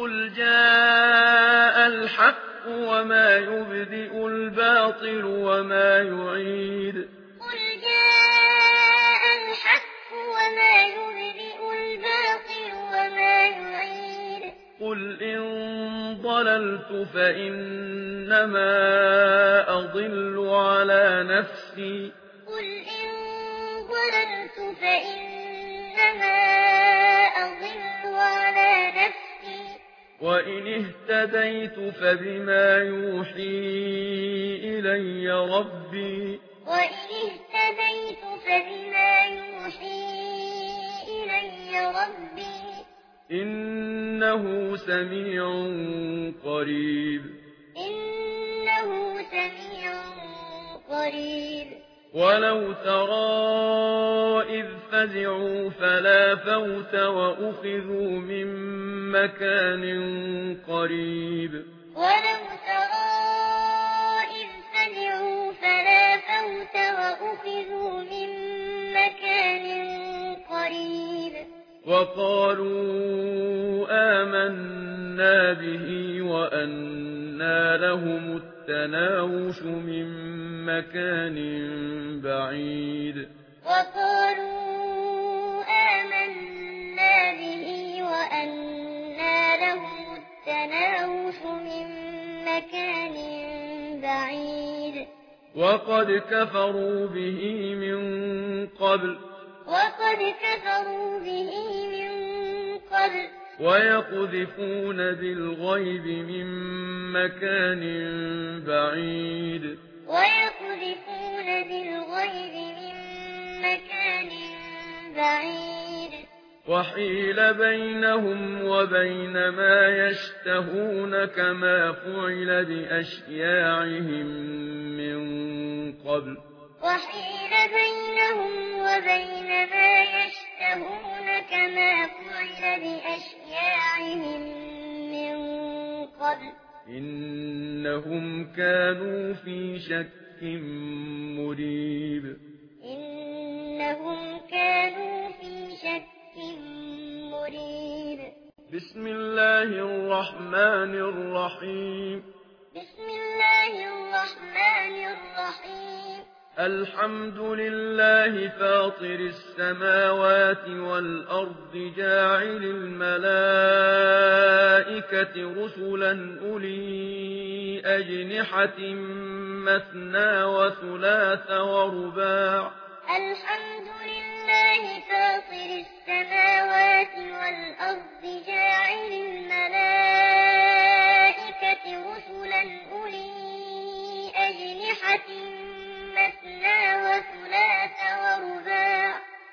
قل جاء الحق وما يبدئ الباطل وما يعيد قل جاء الحق وما يبدئ الباطل وما يعيد قل إن ضللت فإنما أضل على نفسي قل إن ضللت فإنما وَإِنِ اهْتَدَيْتُ فَبِمَا يُوحِي إِلَيَّ رَبِّي وَإِنِ اهْتَدَيْتُ فَبِمَا يُوحِي إِلَيَّ رَبِّي إِنَّهُ سَمِيعٌ قَرِيبٌ إِنَّهُ سَمِيعٌ قَرِيبٌ ولو ترى إذ فزعوا فلا فوت وأخذوا من مكان قريب ولو ترى إذ فزعوا فلا فوت وأخذوا من مكان قريب وقالوا آمنا به وأنا لهم التقوى التناوش من مكان بعيد. وقالوا آمنا به وأنا له التناوش من مكان بعيد. وقد كفروا به من قبل. وقد كفروا به ويقذفون بالغيب من مكان بعيد ويقذفون بالغيب من مكان بعيد وحيل بينهم وبين ما يشتهون كما فعل بأشياعهم من قبل وحيل بينهم وبين إنهم كانوا في شك مريب. إنهم كانوا في شك مريب. بسم الله الرحمن الرحيم. بسم الله الرحمن الرحيم. الحمد لله فاطر السماوات والأرض جاعل الملائكة رسلا أولي أجنحة مثنى وثلاث ورباع الحمد لله فاطر السماوات والأرض جاعل الملائكة رسلا أولي أجنحة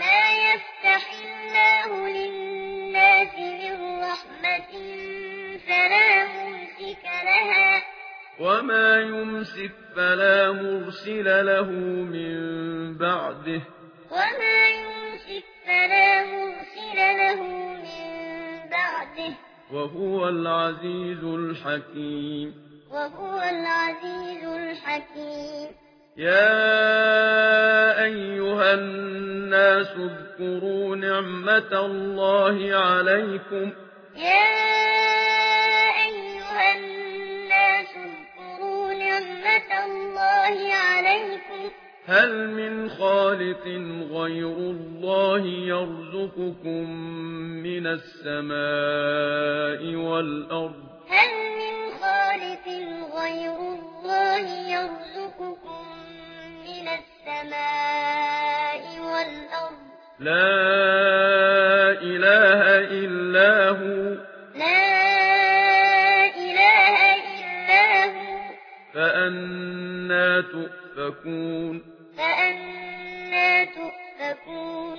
ما يفتح الله للناس من رحمة فلا ممسك لها وما يمسك فلا مرسل له من بعده وما يمسك فلا مرسل له من بعده وهو العزيز الحكيم وهو العزيز الحكيم يا أيها الناس اذكروا نعمة الله عليكم يا أيها الناس اذكروا نعمة الله عليكم هل من خالق غير الله يرزقكم من السماء والأرض؟ هل من خالق غير الله يرزقكم السماء والأرض. لا إله إلا هو. لا إله إلا هو. فأنا تؤفكون. فأنا تؤفكون.